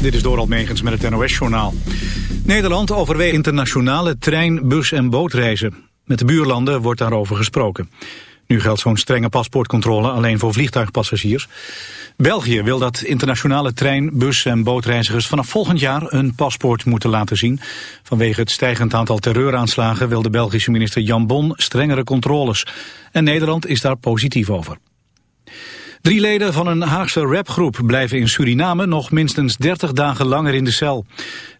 Dit is Doral Megens met het NOS-journaal. Nederland overweegt internationale trein-, bus- en bootreizen. Met de buurlanden wordt daarover gesproken. Nu geldt zo'n strenge paspoortcontrole alleen voor vliegtuigpassagiers. België wil dat internationale trein-, bus- en bootreizigers vanaf volgend jaar een paspoort moeten laten zien. Vanwege het stijgend aantal terreuraanslagen wil de Belgische minister Jan Bon strengere controles. En Nederland is daar positief over. Drie leden van een Haagse rapgroep blijven in Suriname nog minstens 30 dagen langer in de cel.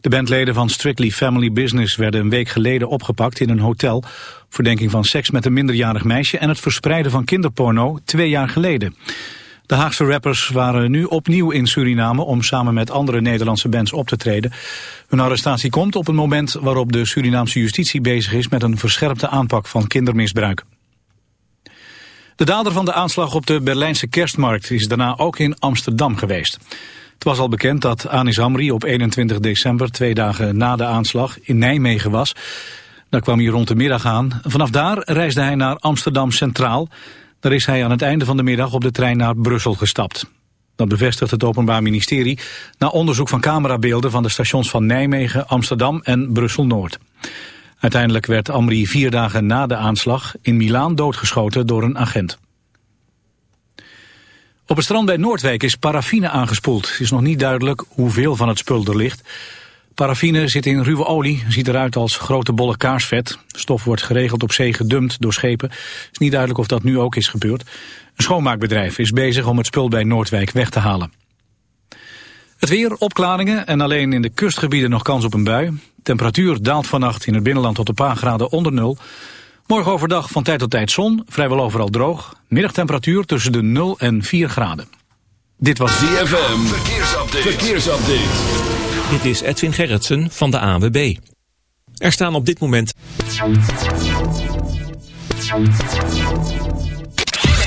De bandleden van Strictly Family Business werden een week geleden opgepakt in een hotel. Verdenking van seks met een minderjarig meisje en het verspreiden van kinderporno twee jaar geleden. De Haagse rappers waren nu opnieuw in Suriname om samen met andere Nederlandse bands op te treden. Hun arrestatie komt op een moment waarop de Surinaamse justitie bezig is met een verscherpte aanpak van kindermisbruik. De dader van de aanslag op de Berlijnse kerstmarkt is daarna ook in Amsterdam geweest. Het was al bekend dat Anis Amri op 21 december, twee dagen na de aanslag, in Nijmegen was. Daar kwam hij rond de middag aan. Vanaf daar reisde hij naar Amsterdam Centraal. Daar is hij aan het einde van de middag op de trein naar Brussel gestapt. Dat bevestigt het Openbaar Ministerie na onderzoek van camerabeelden van de stations van Nijmegen, Amsterdam en Brussel-Noord. Uiteindelijk werd Amri vier dagen na de aanslag in Milaan doodgeschoten door een agent. Op het strand bij Noordwijk is paraffine aangespoeld. Het is nog niet duidelijk hoeveel van het spul er ligt. Paraffine zit in ruwe olie, ziet eruit als grote bolle kaarsvet. Stof wordt geregeld op zee gedumpt door schepen. Het is niet duidelijk of dat nu ook is gebeurd. Een schoonmaakbedrijf is bezig om het spul bij Noordwijk weg te halen. Het weer, opklaringen en alleen in de kustgebieden nog kans op een bui. Temperatuur daalt vannacht in het binnenland tot een paar graden onder nul. Morgen overdag van tijd tot tijd zon, vrijwel overal droog. Middagtemperatuur tussen de 0 en 4 graden. Dit was ZFM, verkeersupdate. verkeersupdate. Dit is Edwin Gerritsen van de AWB. Er staan op dit moment...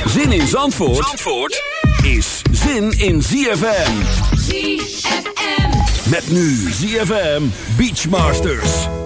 Zin in Zandvoort, Zandvoort is zin in ZFM. ZFM. Met nu ZFM Beachmasters.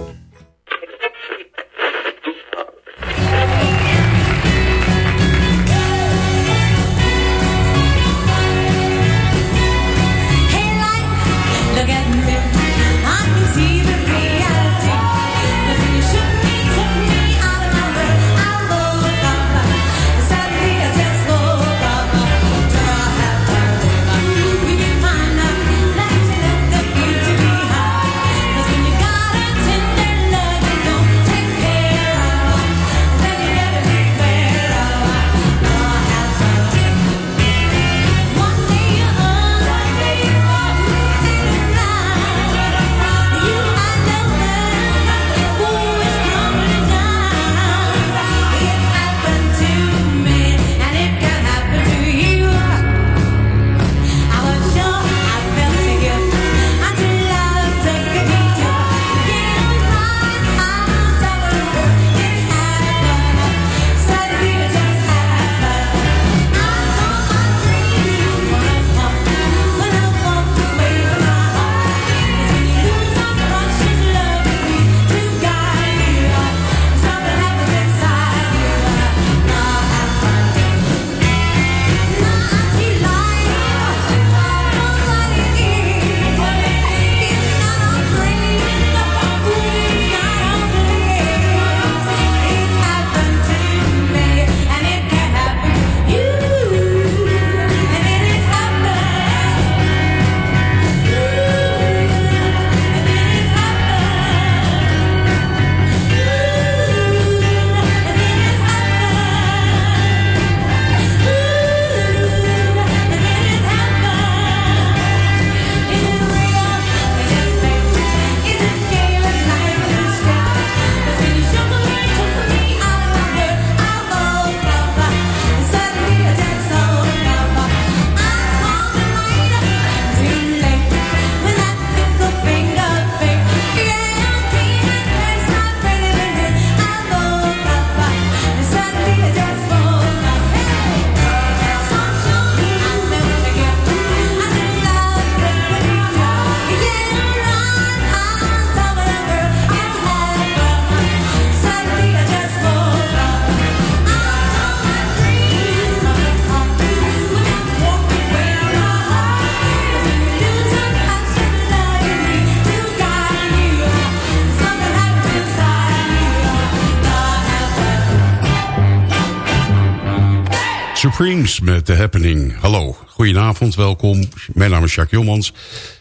Met The Happening. Hallo, goedenavond, welkom. Mijn naam is Jacques Jommans.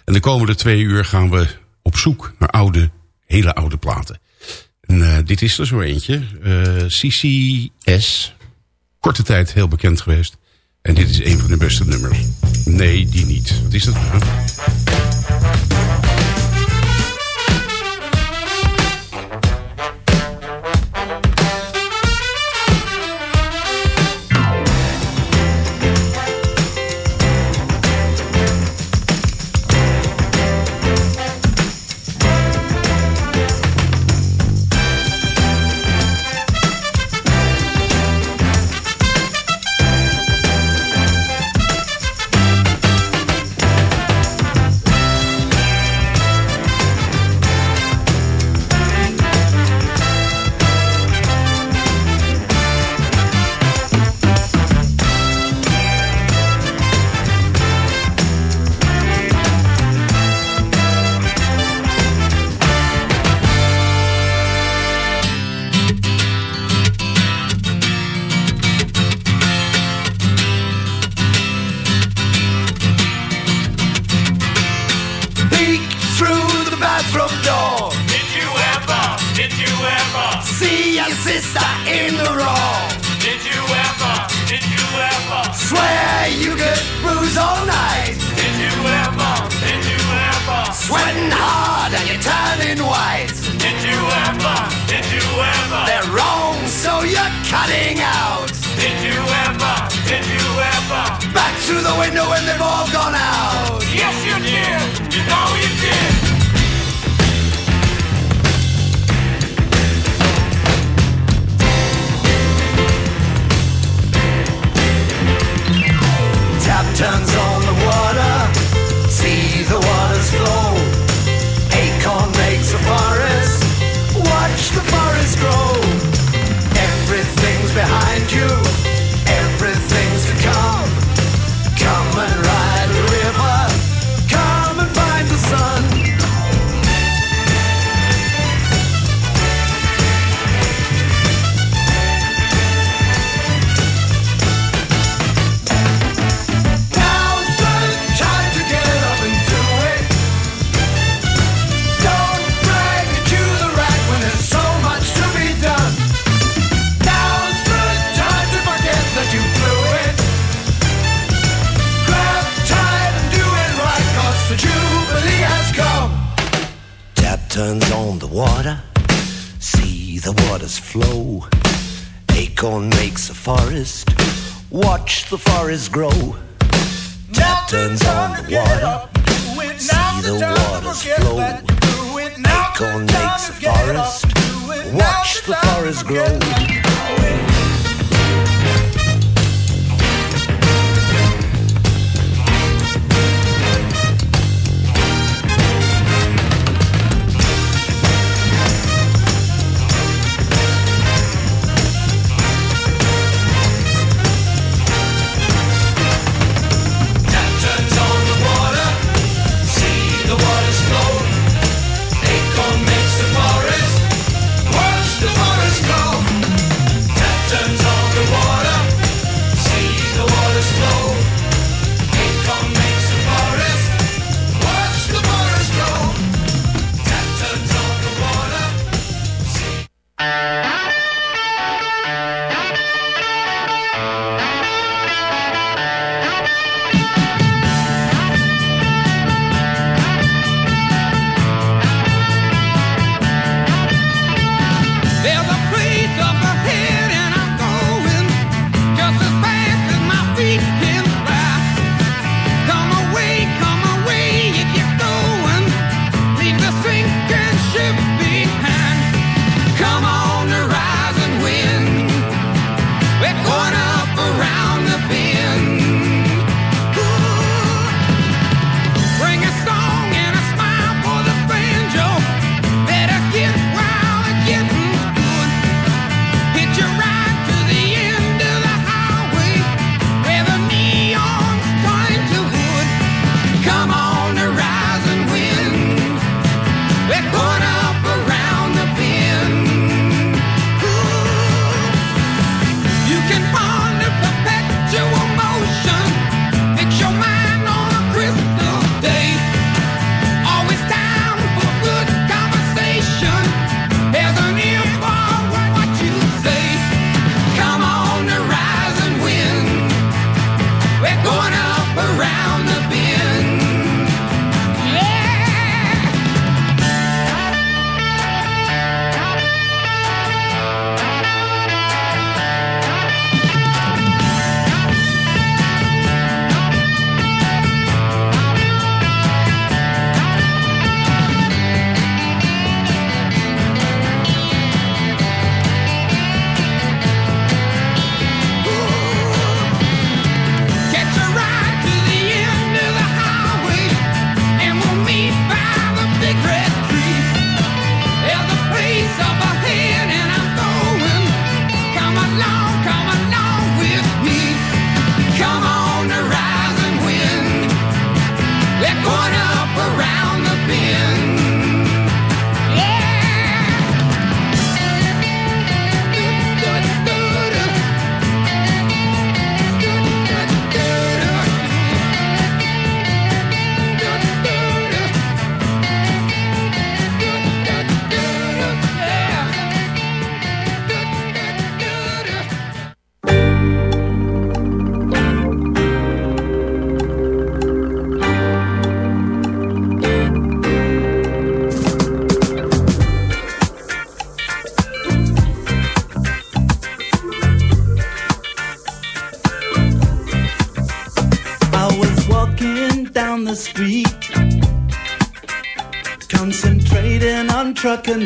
En de komende twee uur gaan we op zoek naar oude, hele oude platen. En uh, dit is er zo eentje. Eh, CCS. Korte tijd heel bekend geweest. En dit is een van de beste nummers. Nee, die niet. Wat is dat nou? around the bend.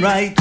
Right.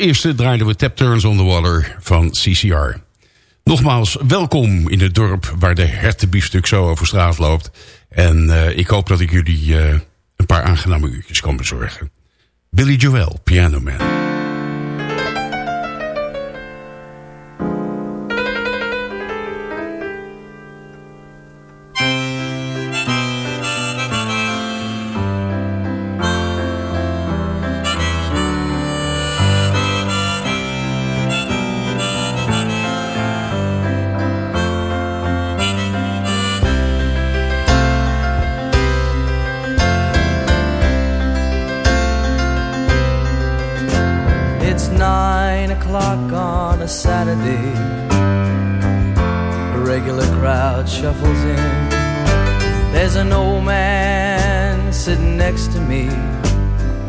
Eerste draaiden we Tap Turns on the Water van CCR. Nogmaals, welkom in het dorp waar de hertenbiefstuk zo over straat loopt. En uh, ik hoop dat ik jullie uh, een paar aangename uurtjes kan bezorgen. Billy Joel, Piano Man.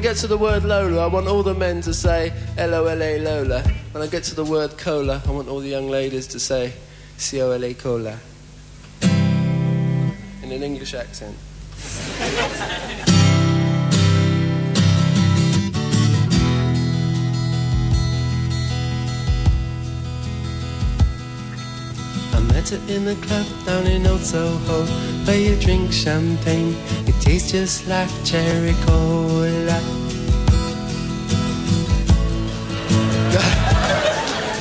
We get to the word Lola, I want all the men to say L-O-L-A Lola. When I get to the word cola, I want all the young ladies to say C-O-L-A cola. In an English accent. I met her in a club down in Old Soho Where you drink champagne tastes just like cherry cola.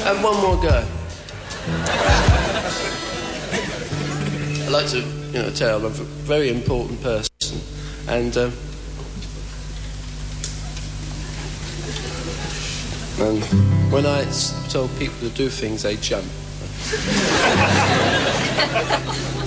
And one more go. I'd like to, you know, tell I'm a very important person. And um, And when I s- told people to do things, they jump.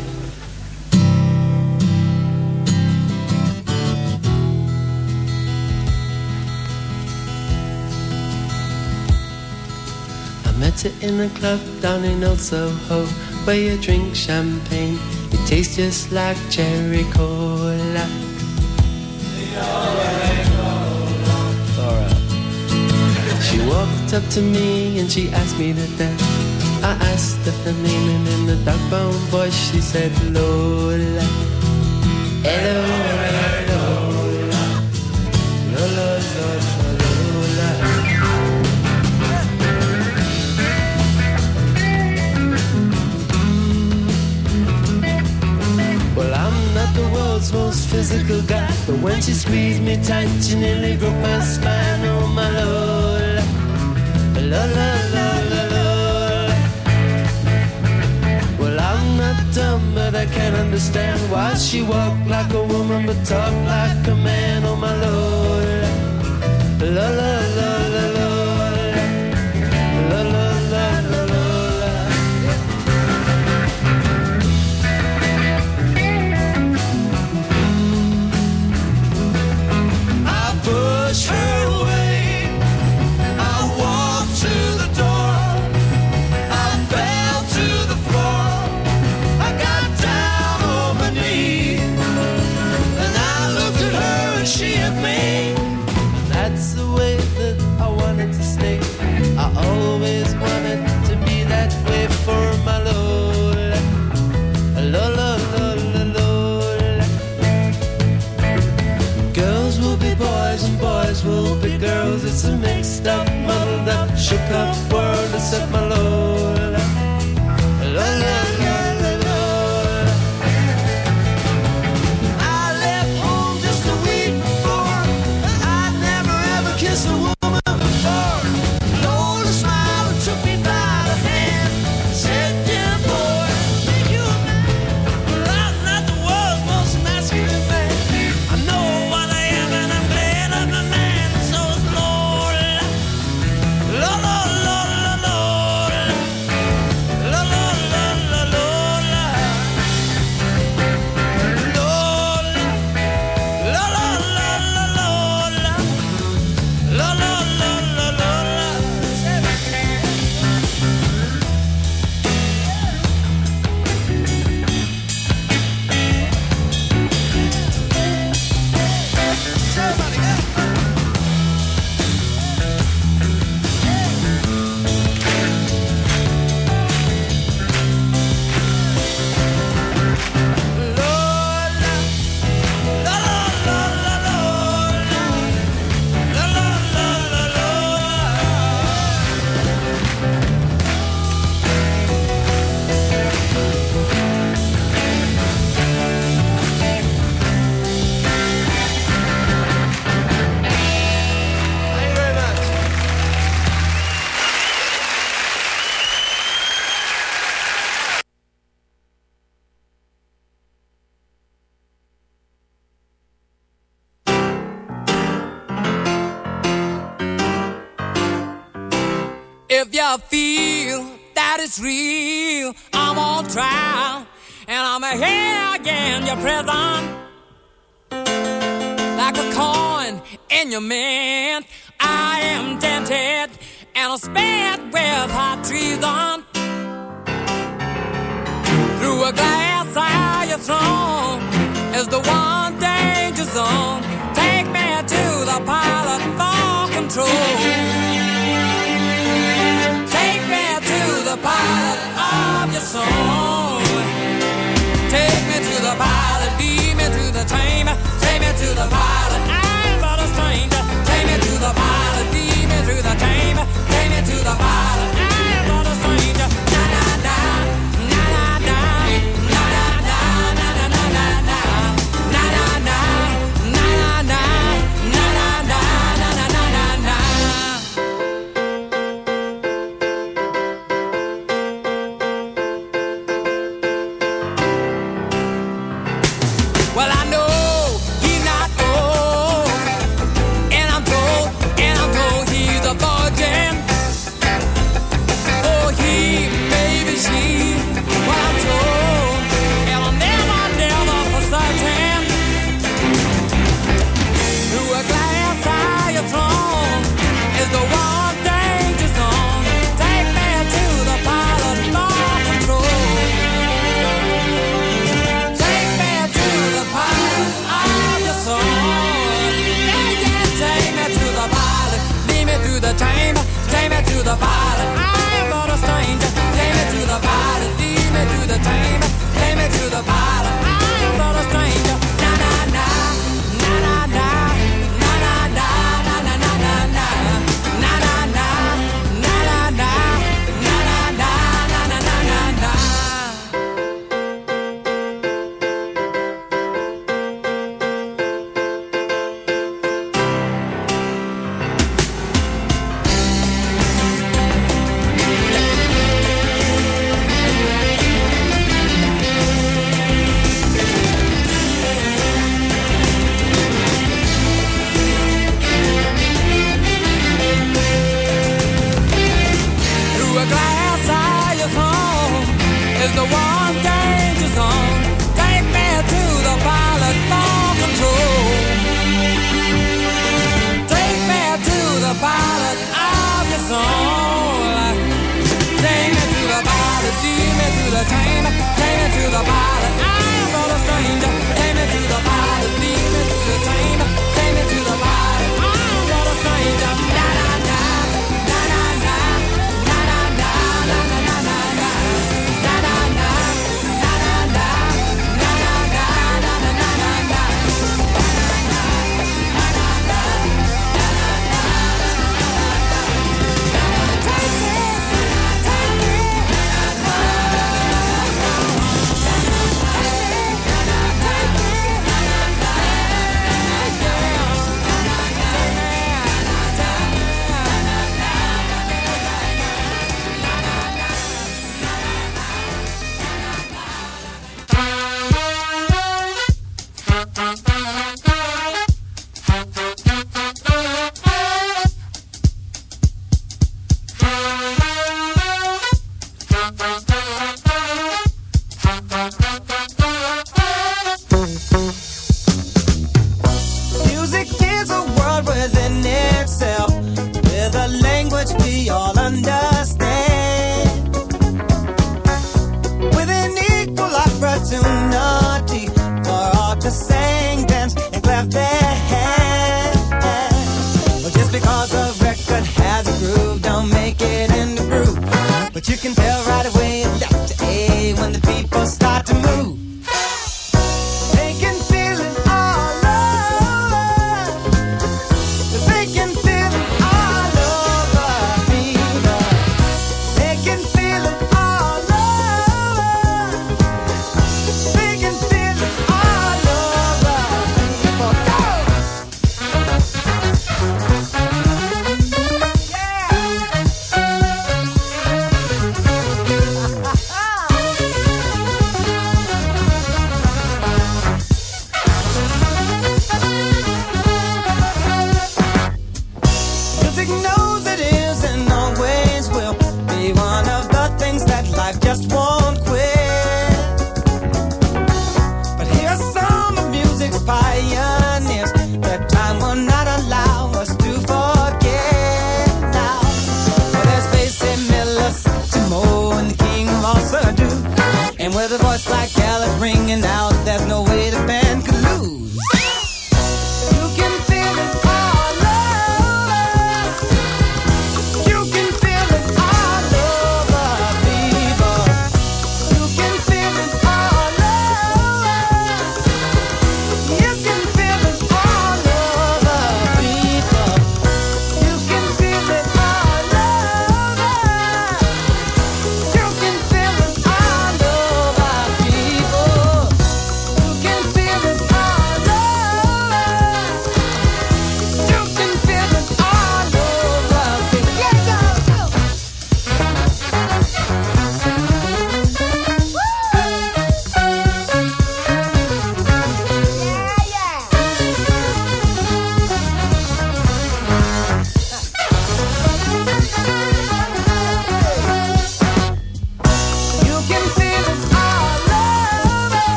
Her in a club down in Old Soho Where you drink champagne. It tastes just like cherry cola. Alright. She walked up to me and she asked me to dance. I asked her her name and in the dark brown voice she said Lola. Hello, physical guy, but when she squeezed me tight, she nearly broke my spine. Oh, my Lola, Lola, Lola, Lola. Well, I'm not dumb, but I can't understand why she walked like a woman but talked like a man. Oh, my Lola, Lola, Lola, If you feel that it's real, I'm on trial and I'm here again. Your prison, like a coin in your mint, I am dented and I'm spared with hot treason. Through a glass eye, you're thrown is the one danger zone. Take me to the pilot for control. soul. Take me to the pilot, lead me to the tamer. Take me to the pilot, I'm not a stranger. Take me to the pilot, lead me to the tamer. Take me to the pilot.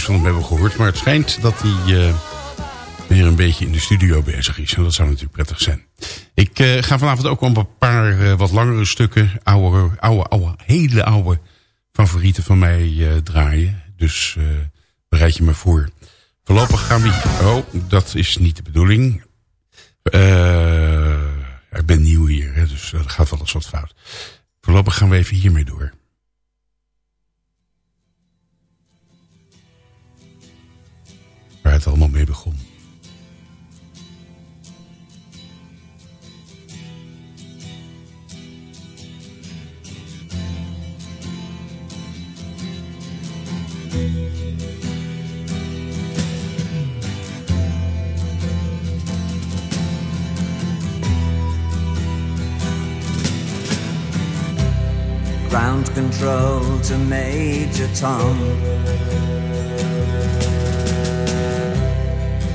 Nieuws van hem hebben gehoord. Maar het schijnt dat hij eh, weer een beetje in de studio bezig is. En dat zou natuurlijk prettig zijn. Ik eh, ga vanavond ook een paar eh, wat langere stukken... Oude, oude, oude, hele oude favorieten van mij draaien. Dus bereid je me voor. Voorlopig gaan we... Oh, dat is niet de bedoeling. Ik ben nieuw hier, hè, dus er gaat wel eens wat fout. Voorlopig gaan we even hiermee door. Waar het allemaal mee begon. Ground control to Major Tom.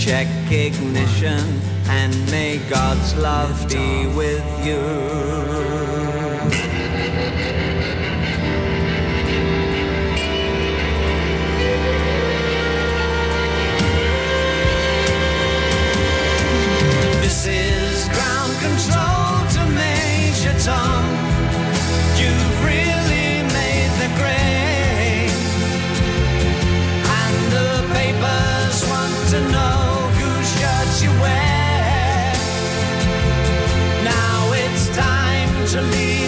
Check ignition and may God's love be with you. This is ground control to Major Tom. 这里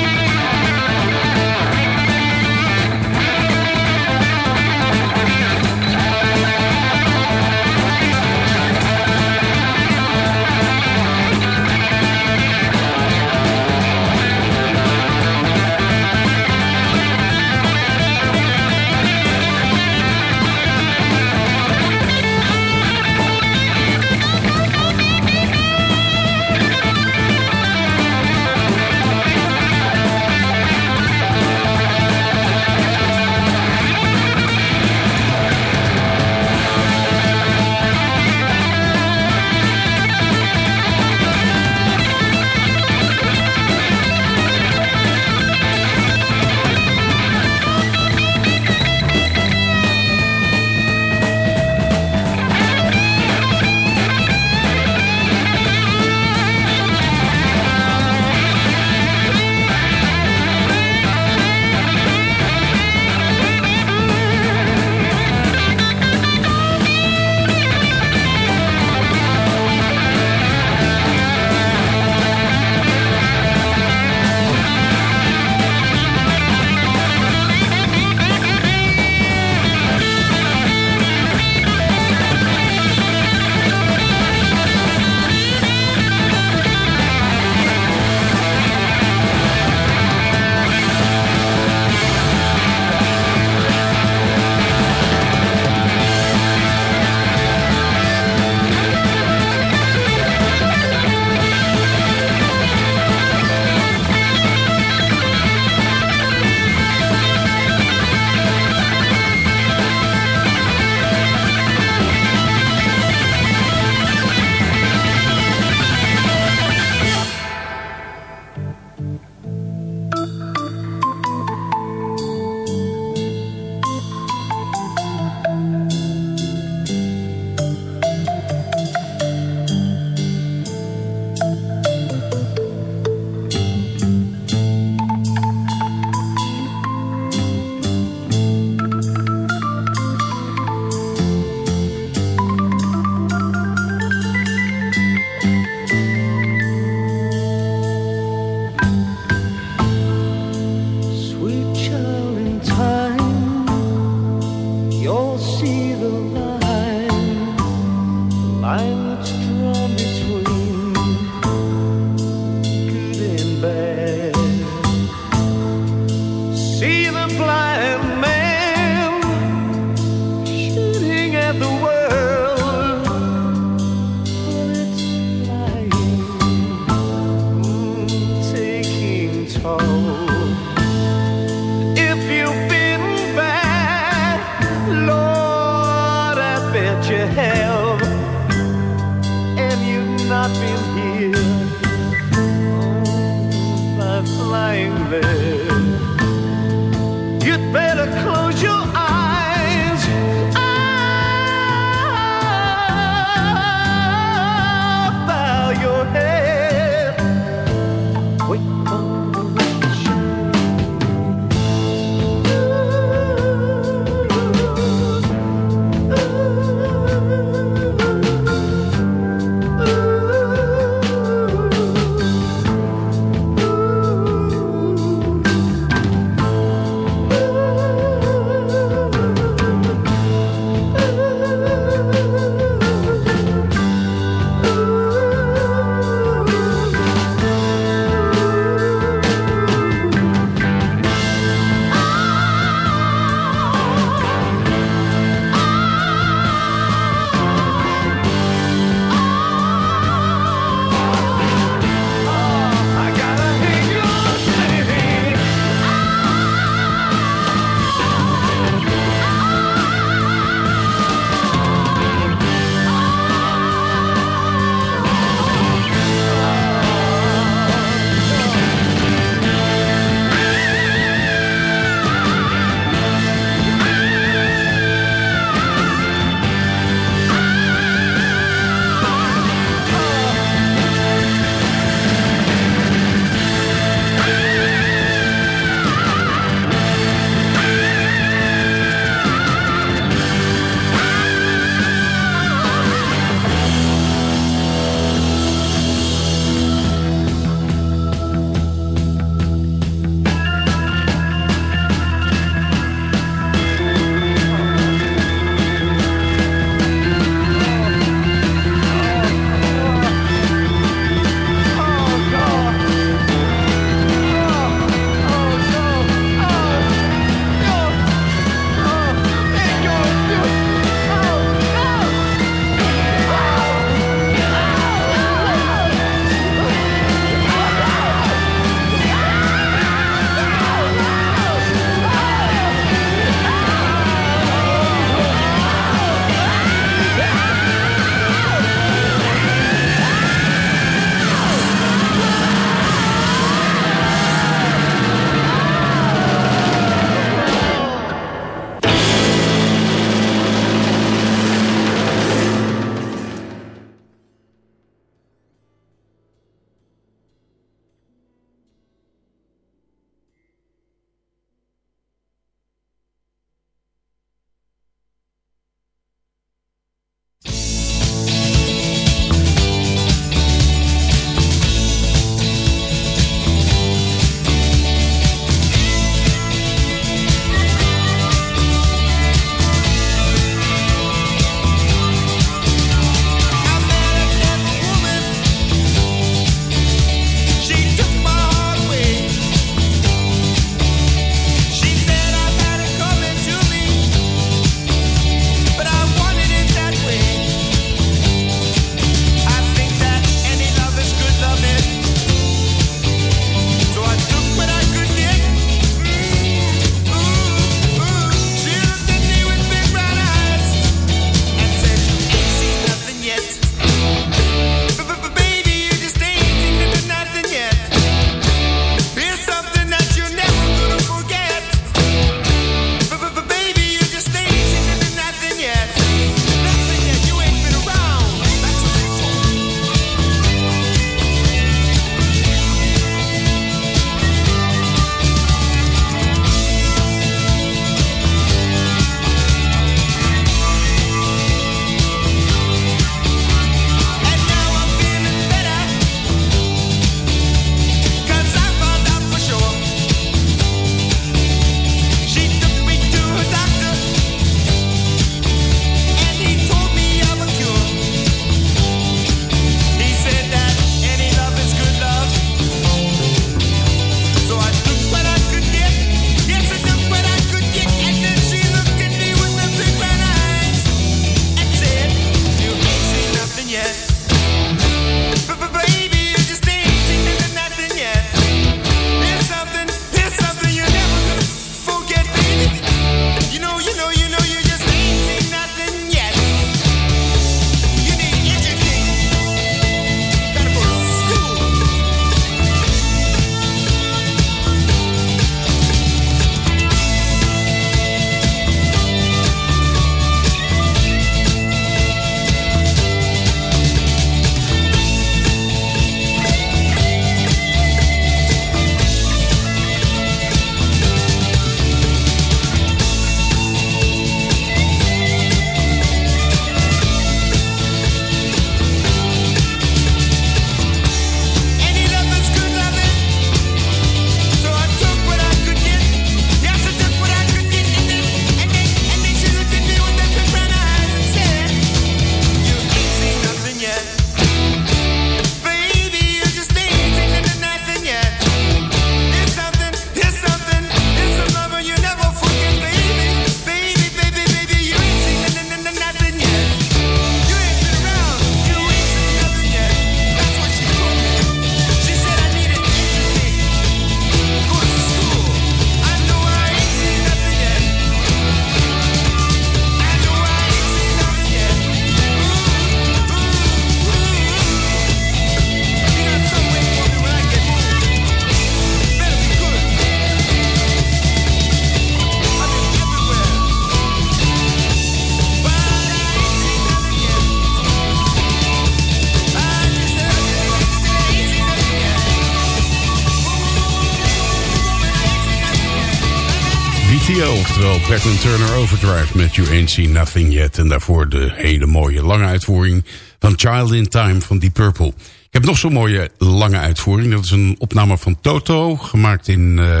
oftewel Backlund Turner Overdrive met You Ain't Seen Nothing Yet. En daarvoor de hele mooie lange uitvoering van Child in Time van Deep Purple. Ik heb nog zo'n mooie lange uitvoering. Dat is een opname van Toto, gemaakt in, uh,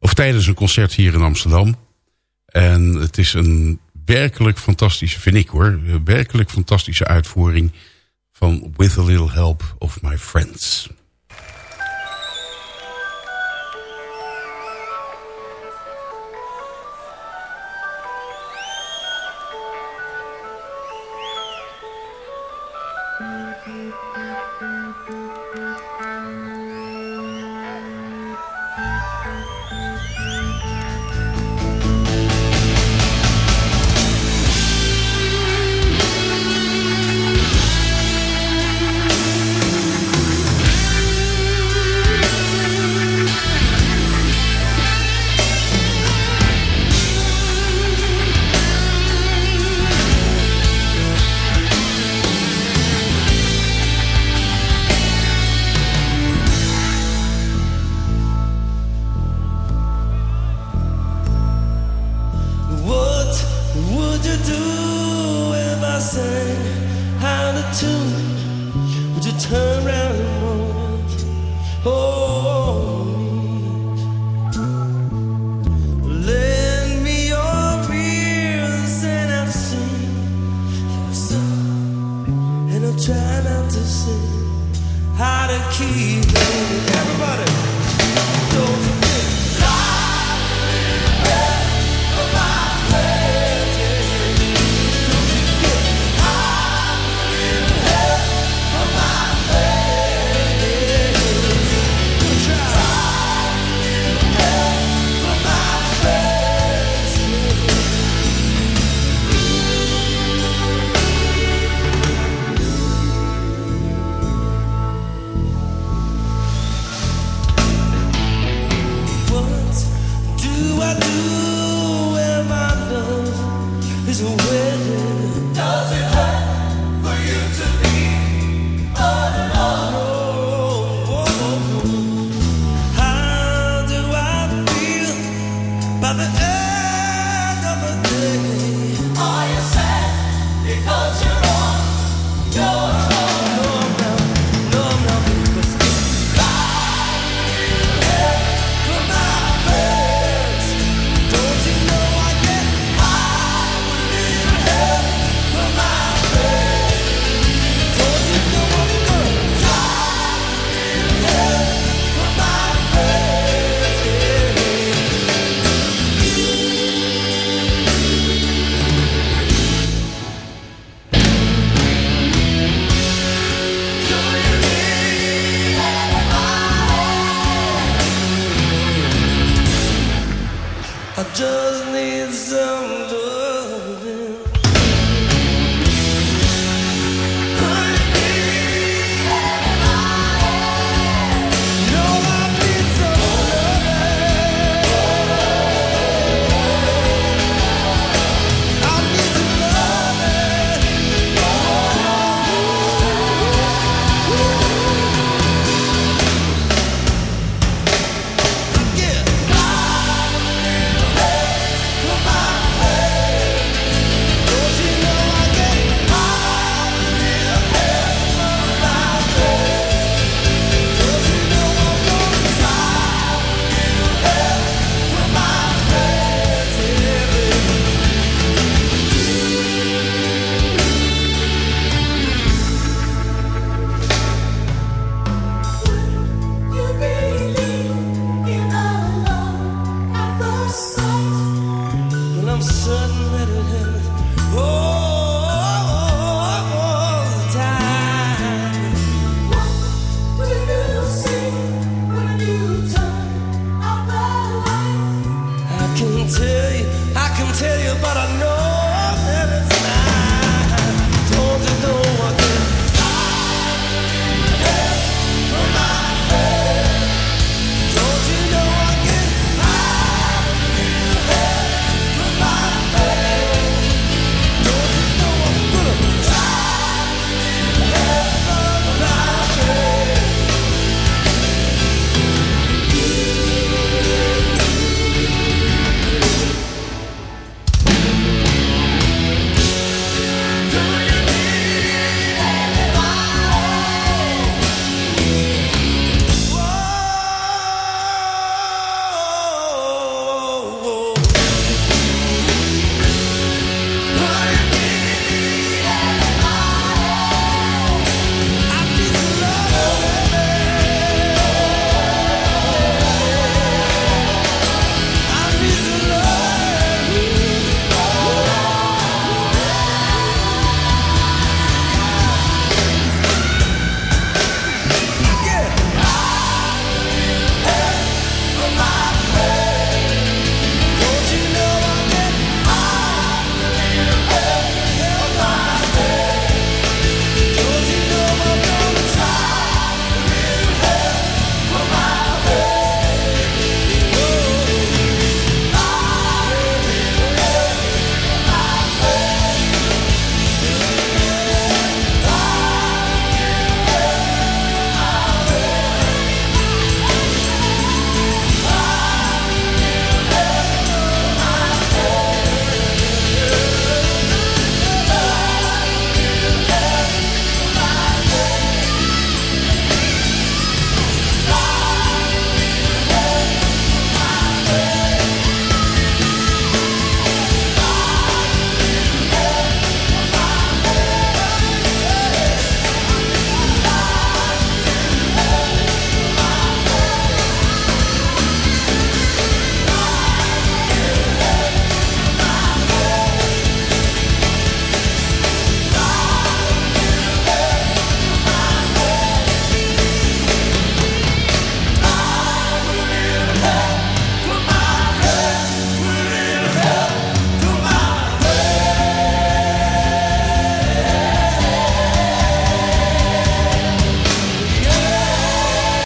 of tijdens een concert hier in Amsterdam. En het is een werkelijk fantastische, vind ik hoor, werkelijk fantastische uitvoering van With a Little Help of My Friends. Try not to sing how to keep it. Everybody,